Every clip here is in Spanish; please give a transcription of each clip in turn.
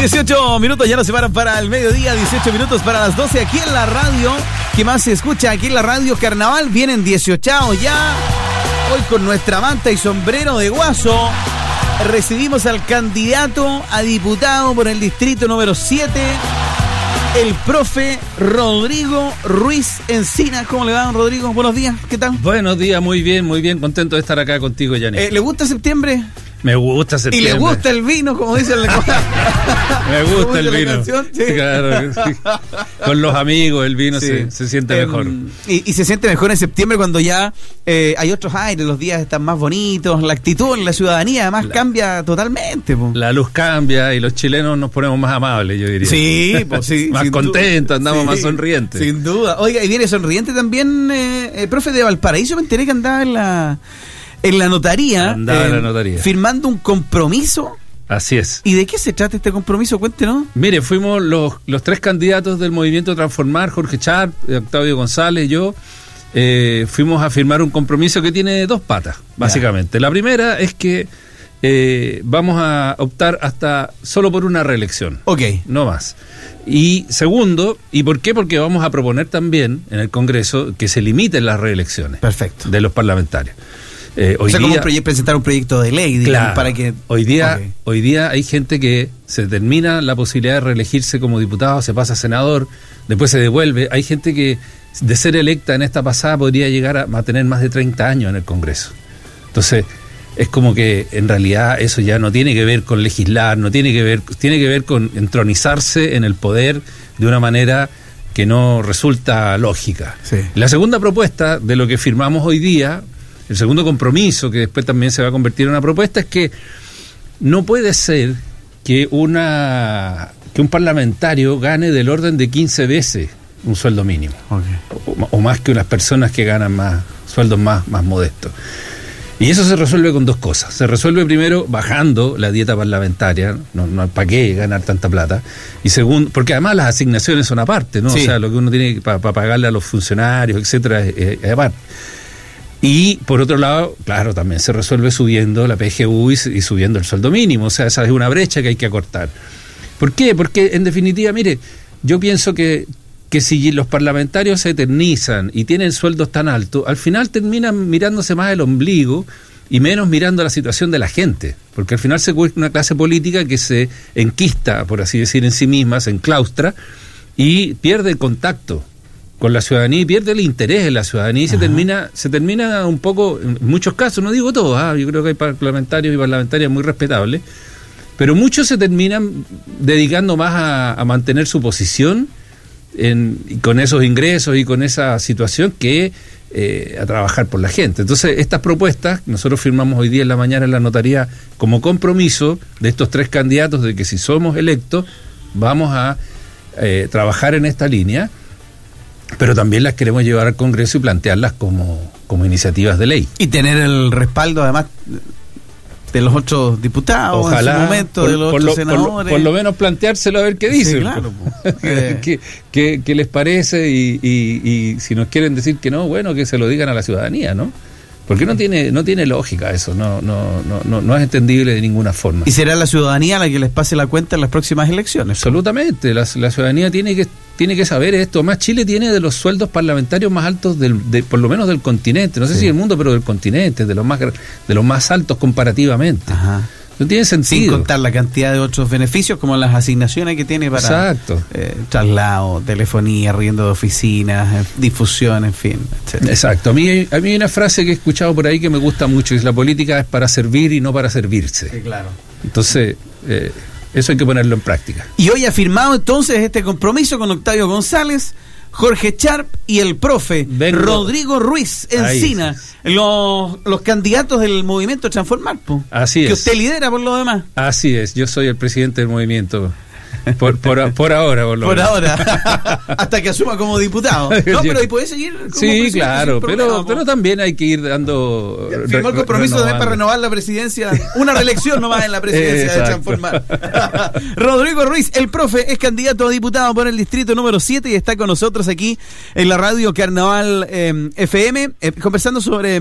18 minutos ya nos separan para el mediodía, 18 minutos para las 12 aquí en la radio. ¿Qué más se escucha aquí en la radio? Carnaval, vienen 18 ya. Hoy con nuestra manta y sombrero de guaso recibimos al candidato a diputado por el distrito número 7, el profe Rodrigo Ruiz Encina. ¿Cómo le va, don Rodrigo? Buenos días, ¿qué tal? Buenos días, muy bien, muy bien. Contento de estar acá contigo, Yanni. Eh, ¿Le gusta septiembre? Me gusta septiembre. Y le gusta el vino, como dice el Me gusta el vino. Sí. Claro, sí. Con los amigos el vino se, se, siente eh, mejor. Y, y, se siente mejor en septiembre cuando ya eh, hay otros aires, los días están más bonitos, la actitud en la ciudadanía además la, cambia totalmente. Po. La luz cambia y los chilenos nos ponemos más amables, yo diría. Sí, pues sí. más contentos, andamos más sonrientes. Sin duda. Oiga, y viene sonriente también, eh, profe de Valparaíso, me enteré que andaba en la en la notaría, Andaba en la notaría. firmando un compromiso. Así es. ¿Y de qué se trata este compromiso? Cuéntenos. Mire, fuimos los, los tres candidatos del movimiento Transformar, Jorge Char, Octavio González, yo, eh, fuimos a firmar un compromiso que tiene dos patas, básicamente. Ya. La primera es que eh, vamos a optar hasta solo por una reelección. Ok. No más. Y segundo, ¿y por qué? Porque vamos a proponer también en el Congreso que se limiten las reelecciones Perfecto. de los parlamentarios. Eh, hoy o sea, día, como presentar un proyecto de ley, digamos, claro, para que... Hoy día, okay. hoy día hay gente que se termina la posibilidad de reelegirse como diputado, se pasa a senador, después se devuelve. Hay gente que de ser electa en esta pasada podría llegar a, a tener más de 30 años en el Congreso. Entonces, es como que en realidad eso ya no tiene que ver con legislar, no tiene que ver, tiene que ver con entronizarse en el poder de una manera que no resulta lógica. Sí. La segunda propuesta de lo que firmamos hoy día el segundo compromiso, que después también se va a convertir en una propuesta, es que no puede ser que, una, que un parlamentario gane del orden de 15 veces un sueldo mínimo. Okay. O, o, más que unas personas que ganan más sueldos más, más modestos. Y eso se resuelve con dos cosas. Se resuelve primero bajando la dieta parlamentaria, no, no para qué ganar tanta plata. Y segundo, porque además las asignaciones son aparte, ¿no? Sí. O sea, lo que uno tiene para pa pagarle a los funcionarios, etcétera, es, es aparte. Y por otro lado, claro, también se resuelve subiendo la PGU y, subiendo el sueldo mínimo. O sea, esa es una brecha que hay que acortar. ¿Por qué? Porque en definitiva, mire, yo pienso que, que si los parlamentarios se eternizan y tienen sueldos tan altos, al final terminan mirándose más el ombligo y menos mirando la situación de la gente. Porque al final se vuelve una clase política que se enquista, por así decir, en sí misma, se enclaustra y pierde el contacto con la ciudadanía y pierde el interés en la ciudadanía y se termina, se termina un poco, en muchos casos, no digo todos, ¿ah? yo creo que hay parlamentarios y parlamentarias muy respetables, pero muchos se terminan dedicando más a, a mantener su posición en, y con esos ingresos y con esa situación que eh, a trabajar por la gente. Entonces, estas propuestas, nosotros firmamos hoy día en la mañana en la notaría como compromiso de estos tres candidatos de que si somos electos, vamos a eh, trabajar en esta línea pero también las queremos llevar al Congreso y plantearlas como, como iniciativas de ley. Y tener el respaldo además de los otros diputados Ojalá, en su momento, por, de los por otros lo, senadores. Por lo, por lo, menos planteárselo a ver qué dicen. Sí, claro, ¿Qué, qué, qué, les parece? Y, y, y, si nos quieren decir que no, bueno, que se lo digan a la ciudadanía, ¿no? Porque no tiene, no tiene lógica eso, no, no, no, no, no es entendible de ninguna forma. ¿Y será la ciudadanía la que les pase la cuenta en las próximas elecciones? Absolutamente, la, la ciudadanía tiene que tiene que saber esto. Más Chile tiene de los sueldos parlamentarios más altos, del, de, por lo menos del continente. No sé sí. si del mundo, pero del continente, de los más, de los más altos comparativamente. Ajá. No tiene sentido. Sin contar la cantidad de otros beneficios, como las asignaciones que tiene para Exacto. Eh, traslado, telefonía, riendo de oficinas, eh, difusión, en fin. Etcétera. Exacto. A mí, a mí hay una frase que he escuchado por ahí que me gusta mucho, es la política es para servir y no para servirse. Sí, claro. Entonces, eh, eso hay que ponerlo en práctica. Y hoy ha firmado entonces este compromiso con Octavio González, Jorge Charp y el profe Vengo. Rodrigo Ruiz Encina, los, los, candidatos del movimiento Transformar, po, Así que es. usted lidera por lo demás. Así es, yo soy el presidente del movimiento. Por, por, por ahora, por, por ahora. Hasta que asuma como diputado. No, pero y puede seguir. Como sí, claro, pero, pero también hay que ir dando. Firmó el compromiso también para renovar la presidencia. Una reelección nomás en la presidencia de transformar. Rodrigo Ruiz, el profe, es candidato a diputado por el distrito número 7 y está con nosotros aquí en la radio Carnaval eh, FM, eh, conversando sobre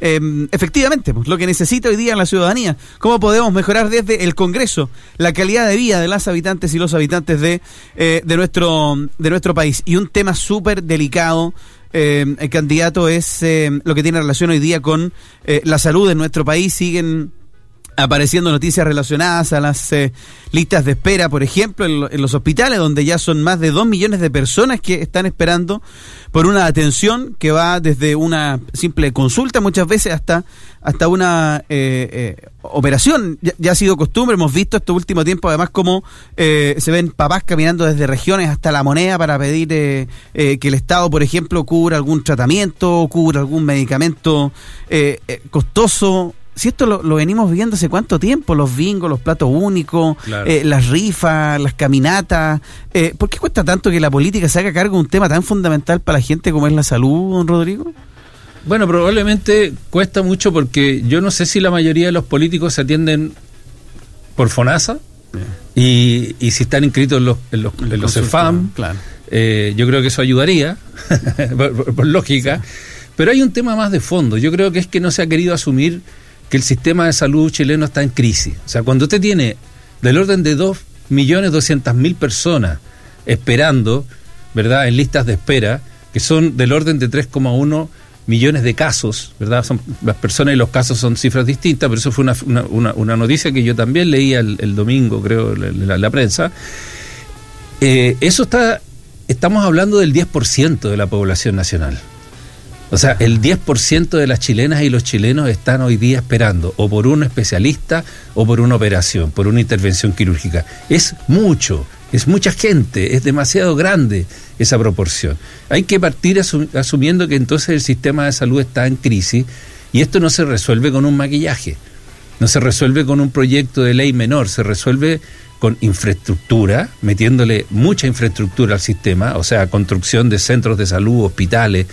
eh, efectivamente pues, lo que necesita hoy día la ciudadanía. Cómo podemos mejorar desde el Congreso la calidad de vida de las habitantes y los habitantes de, eh, de, nuestro, de nuestro país. Y un tema súper delicado. Eh, el candidato es eh, lo que tiene relación hoy día con la salud de nuestro país. Siguen apareciendo noticias relacionadas a las eh, listas de espera, por ejemplo, en, los hospitales, donde ya son más de dos millones de personas que están esperando por una atención que va desde una simple consulta muchas veces hasta, hasta una eh, eh, operación. Ya, ha sido costumbre, hemos visto este último tiempo además como se ven papás caminando desde regiones hasta la moneda para pedir que el Estado, por ejemplo, cubra algún tratamiento, cubra algún medicamento costoso si esto lo, venimos viendo hace cuánto tiempo, los bingos, los platos únicos, eh, las rifas, las caminatas, eh, ¿por qué cuesta tanto que la política se haga cargo de un tema tan fundamental para la gente como es la salud, don Rodrigo? Bueno, probablemente cuesta mucho porque yo no sé si la mayoría de los políticos se atienden por FONASA y, y, si están inscritos en los, en los, en los EFAM. Eh, yo creo que eso ayudaría, por, lógica. Pero hay un tema más de fondo. Yo creo que es que no se ha querido asumir que el sistema de salud chileno está en crisis. O sea, cuando usted tiene del orden de 2.200.000 personas esperando, ¿verdad?, en listas de espera, que son del orden de 3,1 millones de casos, ¿verdad? Son, las personas y los casos son cifras distintas, pero eso fue una, noticia que yo también leía el, domingo, creo, en la, prensa. Eh, eso está, estamos hablando del 10% de la población nacional. O sea, el 10% de las chilenas y los chilenos están hoy día esperando o por un especialista o por una operación, por una intervención quirúrgica. Es mucho, es mucha gente, es demasiado grande esa proporción. Hay que partir asumiendo que entonces el sistema de salud está en crisis y esto no se resuelve con un maquillaje, no se resuelve con un proyecto de ley menor, se resuelve con infraestructura, metiéndole mucha infraestructura al sistema, o sea, construcción de centros de salud, hospitales,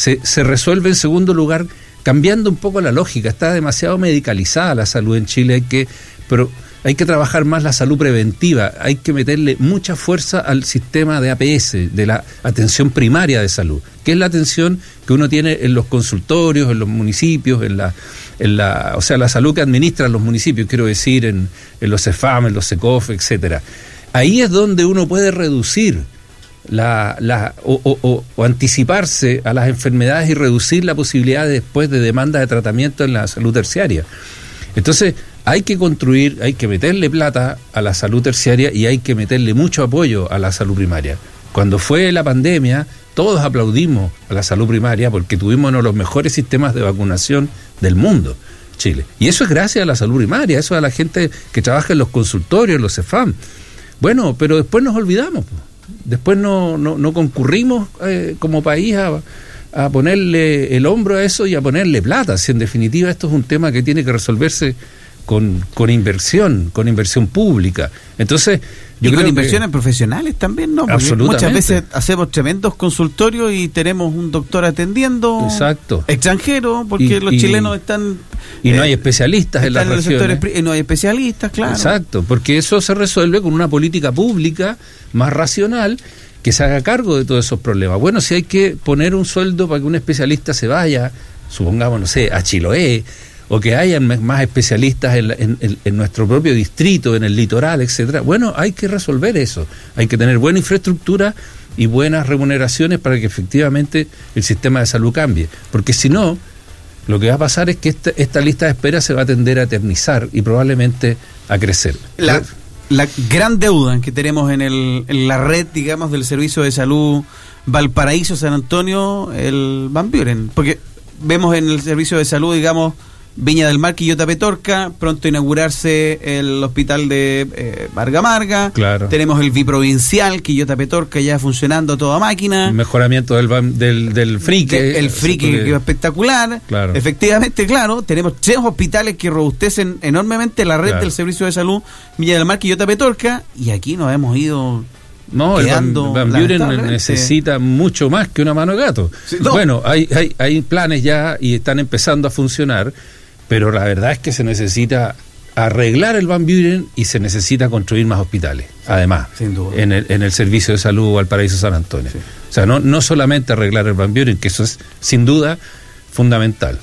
se, resuelve en segundo lugar cambiando un poco la lógica. Está demasiado medicalizada la salud en Chile, hay que, pero hay que trabajar más la salud preventiva, hay que meterle mucha fuerza al sistema de APS, de la atención primaria de salud, que es la atención que uno tiene en los consultorios, en los municipios, en la, en la, o sea, la salud que administran los municipios, quiero decir, en, en los CEFAM, en los SECOF, etcétera. Ahí es donde uno puede reducir la, la, o, anticiparse a las enfermedades y reducir la posibilidad después de demanda de tratamiento en la salud terciaria. Entonces, hay que construir, hay que meterle plata a la salud terciaria y hay que meterle mucho apoyo a la salud primaria. Cuando fue la pandemia, todos aplaudimos a la salud primaria porque tuvimos uno de los mejores sistemas de vacunación del mundo, Chile. Y eso es gracias a la salud primaria, eso a la gente que trabaja en los consultorios, en los CEFAM. Bueno, pero después nos olvidamos después no, no, no concurrimos eh, como país a, a, ponerle el hombro a eso y a ponerle plata. Si en definitiva esto es un tema que tiene que resolverse con, con inversión, con inversión pública. Entonces, y con inversiones profesionales también, ¿no? Porque muchas veces hacemos tremendos consultorios y tenemos un doctor atendiendo. Exacto. Extranjero, porque los chilenos están. Y no hay eh, especialistas en las regiones. y no hay especialistas, claro. Exacto, porque eso se resuelve con una política pública más racional que se haga cargo de todos esos problemas. Bueno, si hay que poner un sueldo para que un especialista se vaya, supongamos, no sé, a Chiloé, o que hayan más especialistas en, nuestro propio distrito, en el litoral, etcétera. Bueno, hay que resolver eso. Hay que tener buena infraestructura y buenas remuneraciones para que efectivamente el sistema de salud cambie. Porque si no, lo que va a pasar es que esta, lista de espera se va a tender a eternizar y probablemente a crecer. La, gran deuda que tenemos en, el, en la red, digamos, del servicio de salud Valparaíso, San Antonio, el Van Buren. Porque vemos en el servicio de salud, digamos, Viña del Mar, Quillota Petorca, pronto inaugurarse el hospital de eh, Varga Marga. Claro. Tenemos el biprovincial, Quillota Petorca ya funcionando a toda máquina. Mejoramiento del, del, del frique. De- el frique Porque- que espectacular. Claro. Efectivamente, claro, tenemos tres hospitales que robustecen enormemente la red Claro. del servicio de salud Villa del Mar, Quillota Petorca, y aquí nos hemos ido No, el Van, Van Buren necesita mucho más que una mano de gato. Sí, no. Bueno, hay, hay, hay planes ya y están empezando a funcionar, pero la verdad es que se necesita arreglar el Van Buren y se necesita construir más hospitales, además, Sin duda. En, el, en el servicio de salud Valparaíso San Antonio. O sea, no, no solamente arreglar el Van Buren, que eso es sin duda fundamental.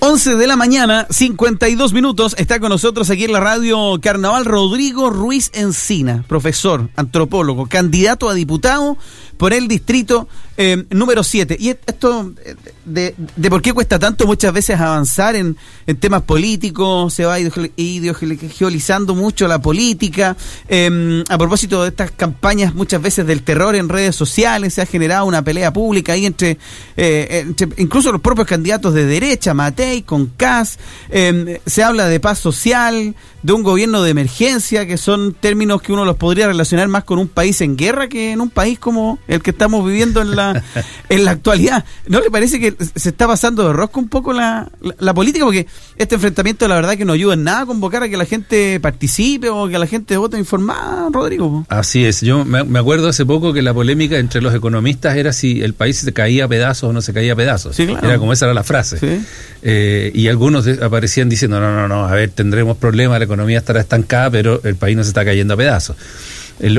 11 de la mañana, 52 minutos, está con nosotros aquí en la radio Carnaval Rodrigo Ruiz Encina, profesor, antropólogo, candidato a diputado por el distrito eh, número 7. Y esto eh, de, de por qué cuesta tanto muchas veces avanzar en, en temas políticos, se va ideolo- ideologizando mucho la política. Eh, a propósito de estas campañas muchas veces del terror en redes sociales, se ha generado una pelea pública ahí entre, eh, entre incluso los propios candidatos de derecha, Matei con Cas, eh, se habla de paz social, de un gobierno de emergencia, que son términos que uno los podría relacionar más con un país en guerra que en un país como el que estamos viviendo en la, en la actualidad. ¿No le parece que se está pasando de rosca un poco la, la, la política? Porque este enfrentamiento la verdad que no ayuda en nada a convocar a que la gente participe o que la gente vote informada, Rodrigo. Así es, yo me, me acuerdo hace poco que la polémica entre los economistas era si el país se caía a pedazos o no se caía a pedazos. Sí, claro. Era como esa era la frase. Sí. Eh, y algunos aparecían diciendo, no, no, no, a ver, tendremos problemas, la economía estará estancada, pero el país no se está cayendo a pedazos.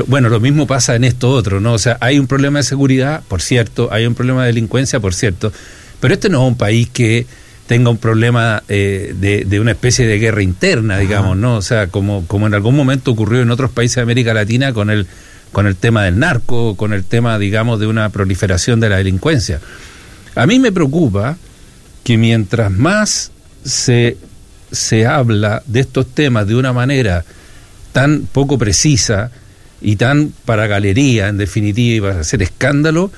Bueno, lo mismo pasa en esto otro, ¿no? O sea, hay un problema de seguridad, por cierto, hay un problema de delincuencia, por cierto, pero este no es un país que tenga un problema eh, de, de una especie de guerra interna, digamos, ¿no? O sea, como, como en algún momento ocurrió en otros países de América Latina con el, con el tema del narco, con el tema, digamos, de una proliferación de la delincuencia. A mí me preocupa que mientras más se, se habla de estos temas de una manera tan poco precisa y tan para galería, en definitiva, y para hacer escándalo,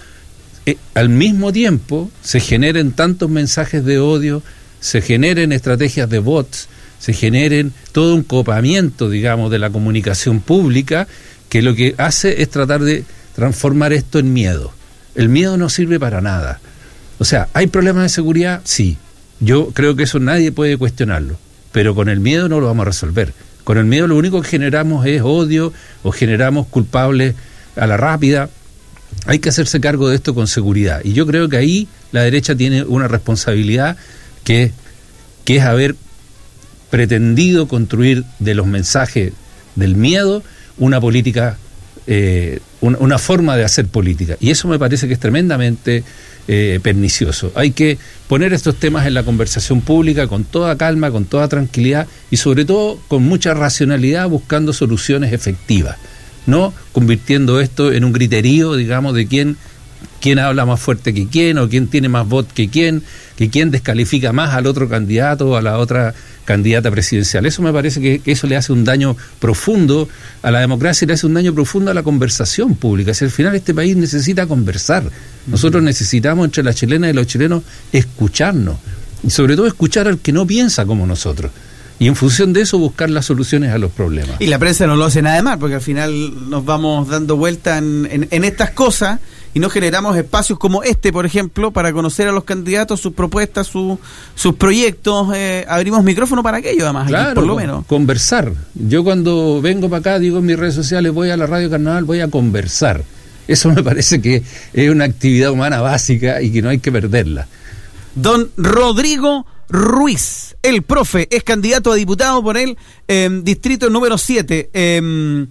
eh, al mismo tiempo se generen tantos mensajes de odio, se generen estrategias de bots, se generen todo un copamiento, digamos, de la comunicación pública, que lo que hace es tratar de transformar esto en miedo. El miedo no sirve para nada. O sea, ¿hay problemas de seguridad? Sí. Yo creo que eso nadie puede cuestionarlo. Pero con el miedo no lo vamos a resolver. Con el miedo lo único que generamos es odio o generamos culpables a la rápida. Hay que hacerse cargo de esto con seguridad. Y yo creo que ahí la derecha tiene una responsabilidad que, que es haber pretendido construir de los mensajes del miedo una política, eh, un- una forma de hacer política. Y eso me parece que es tremendamente eh, pernicioso. Hay que poner estos temas en la conversación pública con toda calma, con toda tranquilidad y sobre todo con mucha racionalidad buscando soluciones efectivas. No convirtiendo esto en un griterío, digamos, de quién quién habla más fuerte que quién o quién tiene más voz que quién, que quién descalifica más al otro candidato o a la otra candidata presidencial. Eso me parece que, que eso le hace un daño profundo a la democracia y le hace un daño profundo a la conversación pública. Si al final este país necesita conversar, nosotros necesitamos entre las chilenas y los chilenos escucharnos y sobre todo escuchar al que no piensa como nosotros. Y en función de eso buscar las soluciones a los problemas. Y la prensa no lo hace nada de mal, porque al final nos vamos dando vuelta en, en- en estas cosas y no generamos espacios como este, por ejemplo, para conocer a los candidatos, sus propuestas, su- sus proyectos. eh, abrimos micrófono para aquello, además, aquí, por lo menos. Conversar. Yo cuando vengo para acá, digo en mis redes sociales, voy a la Radio Carnaval, voy a conversar. Eso me parece que es una actividad humana básica y que no hay que perderla. Don Rodrigo Ruiz, el profe, es candidato a diputado por el eh, distrito número 7. Eh,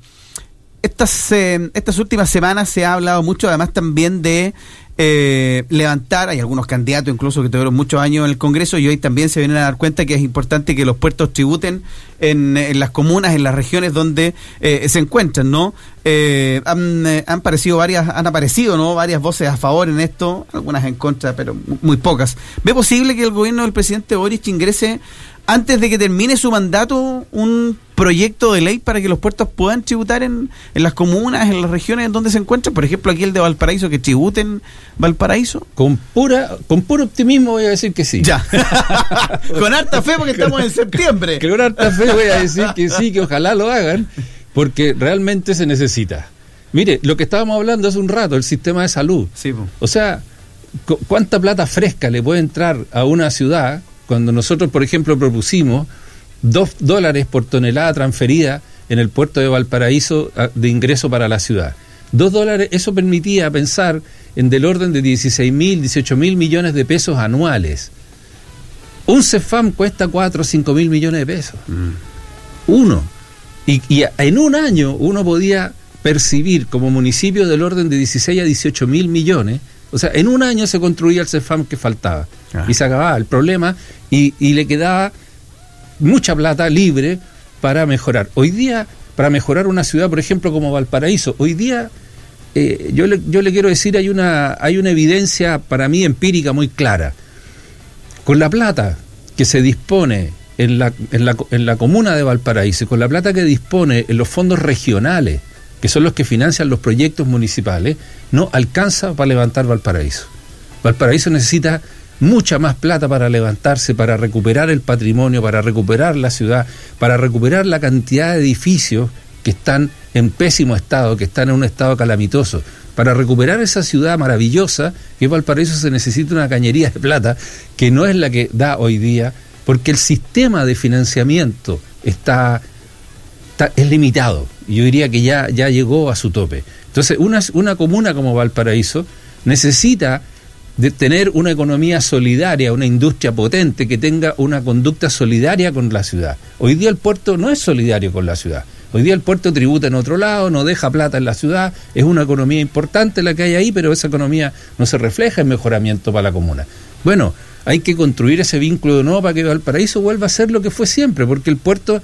estas, eh, estas últimas semanas se ha hablado mucho, además también de eh, levantar, hay algunos candidatos incluso que tuvieron muchos años en el Congreso y hoy también se vienen a dar cuenta que es importante que los puertos tributen en, las comunas, en las regiones donde eh, se encuentran, ¿no? Eh, han, eh, han parecido varias, han aparecido, ¿no? Varias voces a favor en esto, algunas en contra, pero mu- muy pocas. ¿Ve posible que el gobierno del presidente Boric ingrese antes de que termine su mandato, un proyecto de ley para que los puertos puedan tributar en, en las comunas, en las regiones en donde se encuentran? Por ejemplo, aquí el de Valparaíso, que tributen Valparaíso. Con pura, con puro optimismo voy a decir que sí. Ya. con harta fe porque estamos en septiembre. con harta fe voy a decir que sí, que ojalá lo hagan, porque realmente se necesita. Mire, lo que estábamos hablando hace un rato, el sistema de salud. Sí, po. O sea, cu- ¿cuánta plata fresca le puede entrar a una ciudad cuando nosotros, por ejemplo, propusimos dos dólares por tonelada transferida en el puerto de Valparaíso a- de ingreso para la ciudad? Dos dólares, eso permitía pensar en del orden de 16 mil, 18 mil millones de pesos anuales. Un CEFAM cuesta 4 o 5 mil millones de pesos. Uno. Y, y en un año uno podía percibir como municipio del orden de 16 a 18 mil millones. O sea, en un año se construía el CEFAM que faltaba. Y se acababa el problema y, y le quedaba mucha plata libre para mejorar. Hoy día, para mejorar una ciudad, por ejemplo, como Valparaíso, hoy día eh, yo, le, yo le quiero decir, hay una, hay una evidencia para mí empírica muy clara. Con la plata que se dispone en la, en la, en la comuna de Valparaíso, con la plata que dispone en los fondos regionales, que son los que financian los proyectos municipales, no alcanza para levantar Valparaíso. Valparaíso necesita mucha más plata para levantarse, para recuperar el patrimonio, para recuperar la ciudad, para recuperar la cantidad de edificios que están en pésimo estado, que están en un estado calamitoso. Para recuperar esa ciudad maravillosa que es Valparaíso se necesita una cañería de plata que no es la que da hoy día, porque el sistema de financiamiento está, es limitado. Yo diría que ya, ya llegó a su tope. Entonces, una, una comuna como Valparaíso necesita de tener una economía solidaria, una industria potente que tenga una conducta solidaria con la ciudad. Hoy día el puerto no es solidario con la ciudad. Hoy día el puerto tributa en otro lado, no deja plata en la ciudad, es una economía importante la que hay ahí, pero esa economía no se refleja en mejoramiento para la comuna. Bueno, hay que construir ese vínculo de nuevo para que Valparaíso vuelva a ser lo que fue siempre, porque el puerto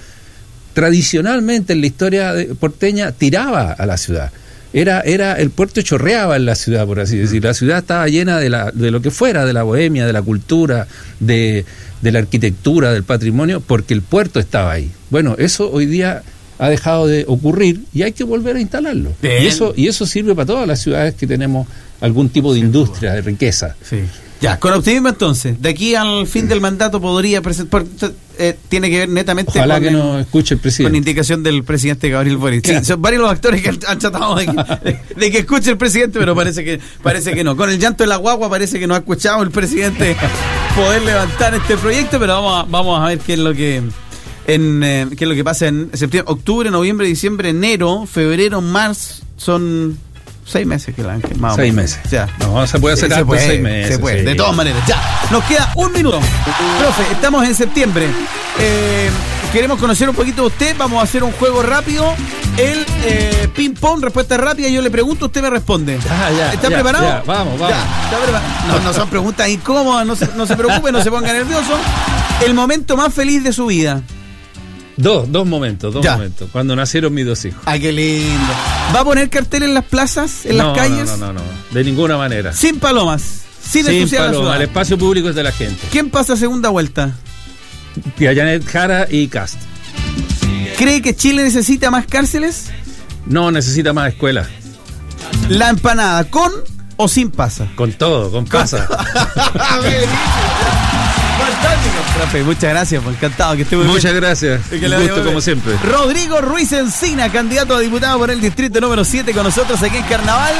tradicionalmente en la historia porteña tiraba a la ciudad. Era, era, el puerto chorreaba en la ciudad, por así decir. La ciudad estaba llena de, la, de lo que fuera, de la bohemia, de la cultura, de, de la arquitectura, del patrimonio, porque el puerto estaba ahí. Bueno, eso hoy día ha dejado de ocurrir y hay que volver a instalarlo. Bien. Y eso, y eso sirve para todas las ciudades que tenemos algún tipo de industria, de riqueza. Sí. Ya, con optimismo entonces. De aquí al fin del mandato podría presentar. eh, tiene que ver netamente Ojalá con, que nos escuche el con presidente. indicación del presidente Gabriel Boric. Sí, son varios los actores que han, tratado de que, de- de que escuche el presidente, pero parece que parece que no. Con el llanto de la guagua parece que no ha escuchado el presidente poder levantar este proyecto, pero vamos a, vamos a ver qué es lo que en eh, qué es lo que pasa en septiembre, octubre, noviembre, diciembre, enero, febrero, marzo, son seis meses que la han quemado. Seis meses. Ya. No, se puede hacer se puede, seis meses, se puede, sí. de todas maneras. Ya, nos queda un minuto. Profe, estamos en septiembre. Eh, queremos conocer un poquito de usted. Vamos a hacer un juego rápido. El eh, ping-pong, respuesta rápida. Yo le pregunto, usted me responde. Ah, ya, ¿Está ya, preparado? ya, vamos, vamos. Ya, ¿está preparado? No, no son preguntas incómodas. No se, no se preocupe, no se ponga nervioso. El momento más feliz de su vida. Dos, dos momentos, dos Ya. momentos. Cuando nacieron mis dos hijos. Ay, qué lindo. ¿Va a poner cartel en las plazas, en no, las calles? No, no, no, no, de ninguna manera. Sin palomas. Sin, Sin ensuciar la paloma, ciudad. el espacio público es de la gente. ¿Quién pasa a segunda vuelta? Janet Jara y Cast. ¿Cree que Chile necesita más cárceles? No necesita más escuela. La empanada, ¿con o sin pasa? Con todo, con pasa. Profe, muchas gracias, pues, encantado que esté muy Muchas bien. gracias. Que Un gusto como siempre. Rodrigo Ruiz Encina, candidato a diputado por el distrito número 7 con nosotros aquí en Carnaval.